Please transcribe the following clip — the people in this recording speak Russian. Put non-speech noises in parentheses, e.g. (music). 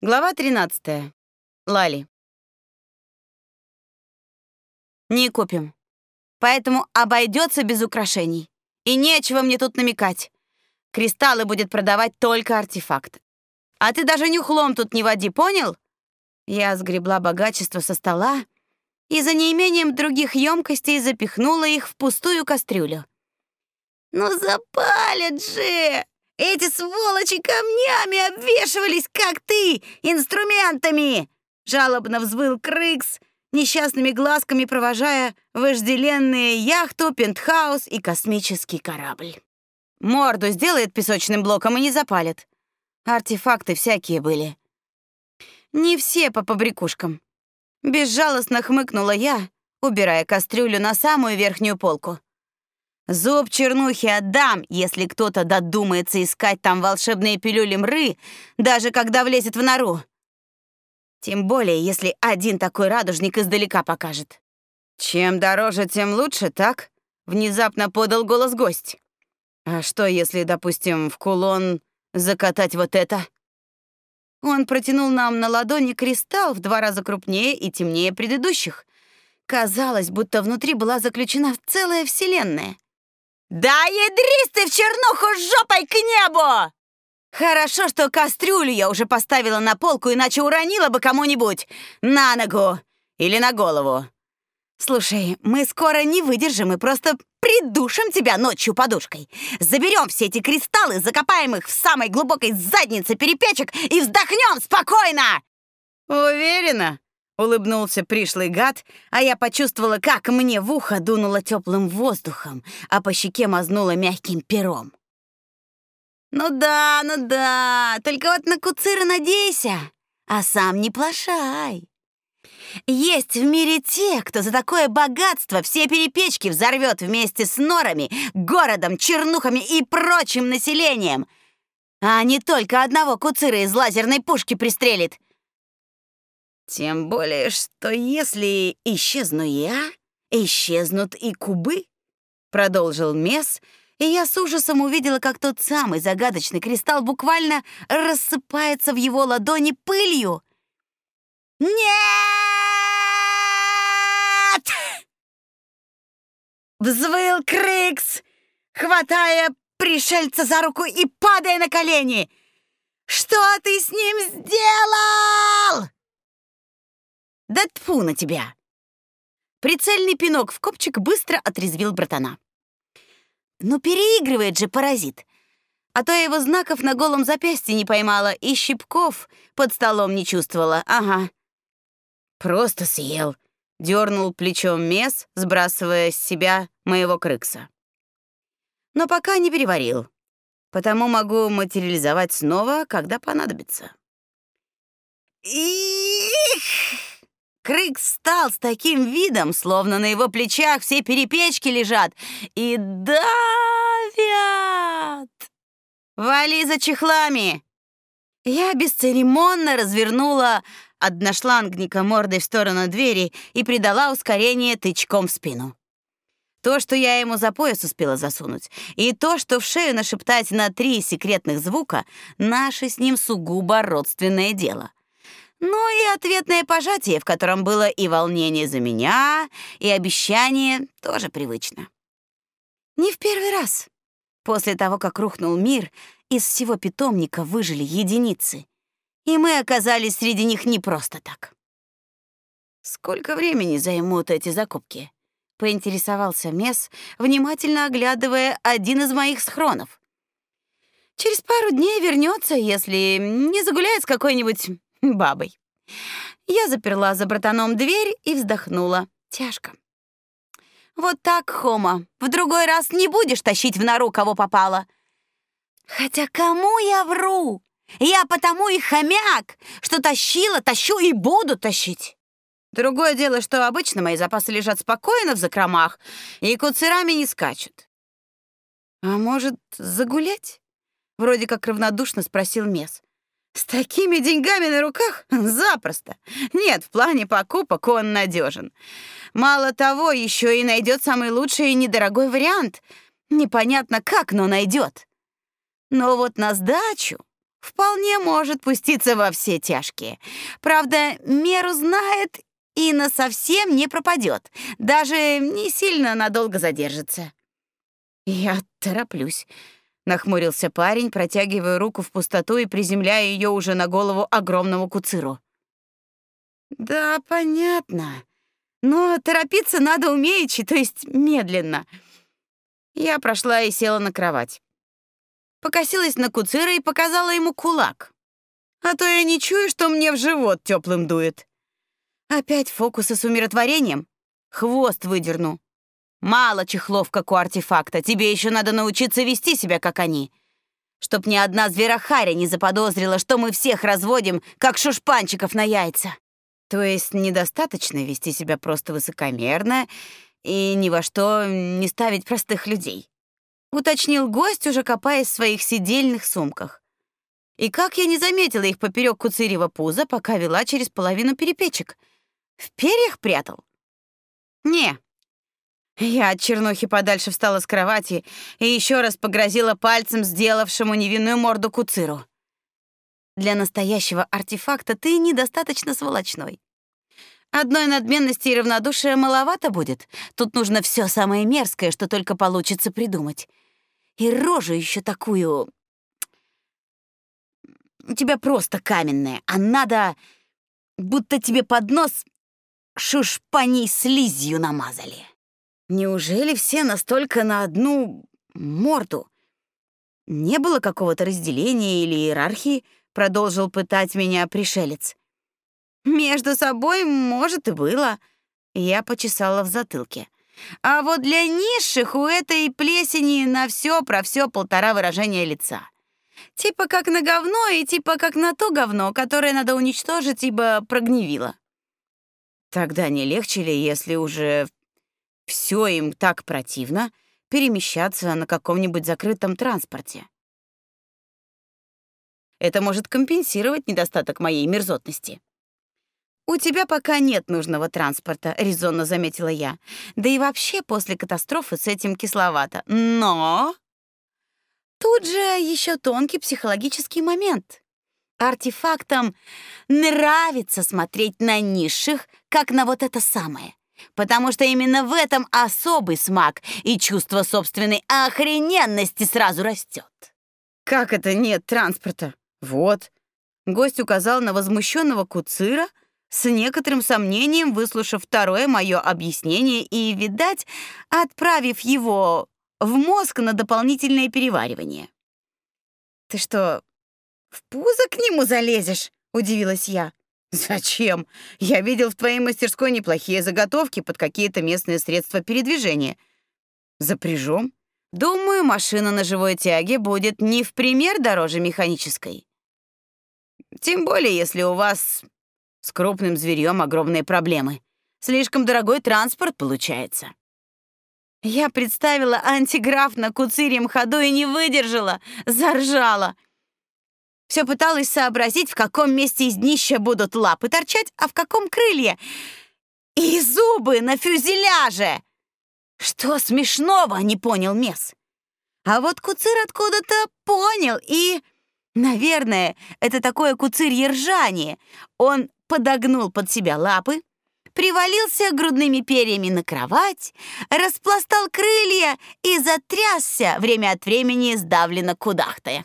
Глава 13. Лали. Не купим. Поэтому обойдется без украшений. И нечего мне тут намекать. Кристаллы будет продавать только артефакт. А ты даже нюхлом тут не води, понял? Я сгребла богачество со стола и за неимением других емкостей запихнула их в пустую кастрюлю. Ну запалят же! Эти сволочи камнями обвешивались, как ты, инструментами!» Жалобно взвыл Крыкс, несчастными глазками провожая вожделенные яхту, пентхаус и космический корабль. Морду сделает песочным блоком и не запалит. Артефакты всякие были. Не все по побрякушкам. Безжалостно хмыкнула я, убирая кастрюлю на самую верхнюю полку. Зуб чернухи отдам, если кто-то додумается искать там волшебные пилюли мры, даже когда влезет в нору. Тем более, если один такой радужник издалека покажет. Чем дороже, тем лучше, так? Внезапно подал голос гость. А что, если, допустим, в кулон закатать вот это? Он протянул нам на ладони кристалл в два раза крупнее и темнее предыдущих. Казалось, будто внутри была заключена целая вселенная. «Да ядрись ты в чернуху жопой к небу!» «Хорошо, что кастрюлю я уже поставила на полку, иначе уронила бы кому-нибудь на ногу или на голову. Слушай, мы скоро не выдержим и просто придушим тебя ночью подушкой. Заберем все эти кристаллы, закопаем их в самой глубокой заднице перепечек и вздохнем спокойно!» «Уверена?» Улыбнулся пришлый гад, а я почувствовала, как мне в ухо дунуло теплым воздухом, а по щеке мазнуло мягким пером. «Ну да, ну да, только вот на куцира надейся, а сам не плашай. Есть в мире те, кто за такое богатство все перепечки взорвет вместе с норами, городом, чернухами и прочим населением, а не только одного куцира из лазерной пушки пристрелит — тем более, что если исчезну я, исчезнут и кубы, продолжил Мес, и я с ужасом увидела, как тот самый загадочный кристалл буквально рассыпается в его ладони пылью. Нет! Взвыл Крикс, хватая пришельца за руку и падая на колени. Что ты с ним сделал? Да тфу на тебя!» Прицельный пинок в копчик быстро отрезвил братана. «Ну переигрывает же паразит!» А то я его знаков на голом запястье не поймала и щипков под столом не чувствовала. Ага. Просто съел. Дернул плечом мес, сбрасывая с себя моего крыкса. Но пока не переварил. Потому могу материализовать снова, когда понадобится. Их! Крык встал с таким видом, словно на его плечах все перепечки лежат и давят. «Вали за чехлами!» Я бесцеремонно развернула одношлангника мордой в сторону двери и придала ускорение тычком в спину. То, что я ему за пояс успела засунуть, и то, что в шею нашептать на три секретных звука, наше с ним сугубо родственное дело. Ну и ответное пожатие, в котором было и волнение за меня, и обещание, тоже привычно. Не в первый раз. После того, как рухнул мир, из всего питомника выжили единицы. И мы оказались среди них не просто так. Сколько времени займут эти закупки? поинтересовался Мес, внимательно оглядывая один из моих схронов. Через пару дней вернется, если не загуляет с какой-нибудь (laughs) бабой. Я заперла за братаном дверь и вздохнула. Тяжко. Вот так, Хома, в другой раз не будешь тащить в нору, кого попало. Хотя кому я вру? Я потому и хомяк, что тащила, тащу и буду тащить. Другое дело, что обычно мои запасы лежат спокойно в закромах и куцерами не скачут. А может, загулять? Вроде как равнодушно спросил Мес. С такими деньгами на руках запросто. Нет, в плане покупок он надежен. Мало того, еще и найдет самый лучший и недорогой вариант. Непонятно как, но найдет. Но вот на сдачу вполне может пуститься во все тяжкие. Правда, меру знает и на совсем не пропадет, даже не сильно надолго задержится. Я тороплюсь. Нахмурился парень, протягивая руку в пустоту и приземляя ее уже на голову огромному куциру. Да, понятно. Но торопиться надо умеючи, то есть медленно. Я прошла и села на кровать. Покосилась на куцира и показала ему кулак. А то я не чую, что мне в живот теплым дует. Опять фокусы с умиротворением? Хвост выдерну. Мало чехлов, как у артефакта. Тебе еще надо научиться вести себя, как они. Чтоб ни одна зверохаря не заподозрила, что мы всех разводим, как шушпанчиков на яйца. То есть недостаточно вести себя просто высокомерно и ни во что не ставить простых людей. Уточнил гость, уже копаясь в своих сидельных сумках. И как я не заметила их поперек куцырева пуза, пока вела через половину перепечек. В перьях прятал? Не, я от чернухи подальше встала с кровати и еще раз погрозила пальцем сделавшему невинную морду куциру. Для настоящего артефакта ты недостаточно сволочной. Одной надменности и равнодушия маловато будет. Тут нужно все самое мерзкое, что только получится придумать. И рожу еще такую... У тебя просто каменная, а надо... Будто тебе под нос шушпаней слизью намазали. Неужели все настолько на одну морду? Не было какого-то разделения или иерархии, продолжил пытать меня пришелец. Между собой, может, и было. Я почесала в затылке. А вот для низших у этой плесени на все про все полтора выражения лица. Типа как на говно и типа как на то говно, которое надо уничтожить, ибо прогневило. Тогда не легче ли, если уже все им так противно перемещаться на каком-нибудь закрытом транспорте. Это может компенсировать недостаток моей мерзотности. У тебя пока нет нужного транспорта, резонно заметила я. Да и вообще после катастрофы с этим кисловато. Но тут же еще тонкий психологический момент. Артефактам нравится смотреть на низших, как на вот это самое потому что именно в этом особый смак и чувство собственной охрененности сразу растет. Как это нет транспорта? Вот. Гость указал на возмущенного куцира, с некоторым сомнением выслушав второе мое объяснение и, видать, отправив его в мозг на дополнительное переваривание. «Ты что, в пузо к нему залезешь?» — удивилась я. Зачем? Я видел в твоей мастерской неплохие заготовки под какие-то местные средства передвижения. Запряжем? Думаю, машина на живой тяге будет не в пример дороже механической. Тем более, если у вас с крупным зверьем огромные проблемы. Слишком дорогой транспорт получается. Я представила антиграф на куцирьем ходу и не выдержала, заржала. Все пыталась сообразить, в каком месте из днища будут лапы торчать, а в каком крылья. И зубы на фюзеляже. Что смешного, не понял Мес. А вот куцир откуда-то понял и... Наверное, это такое куцирье ржание. Он подогнул под себя лапы, привалился грудными перьями на кровать, распластал крылья и затрясся, время от времени сдавленно кудахтая.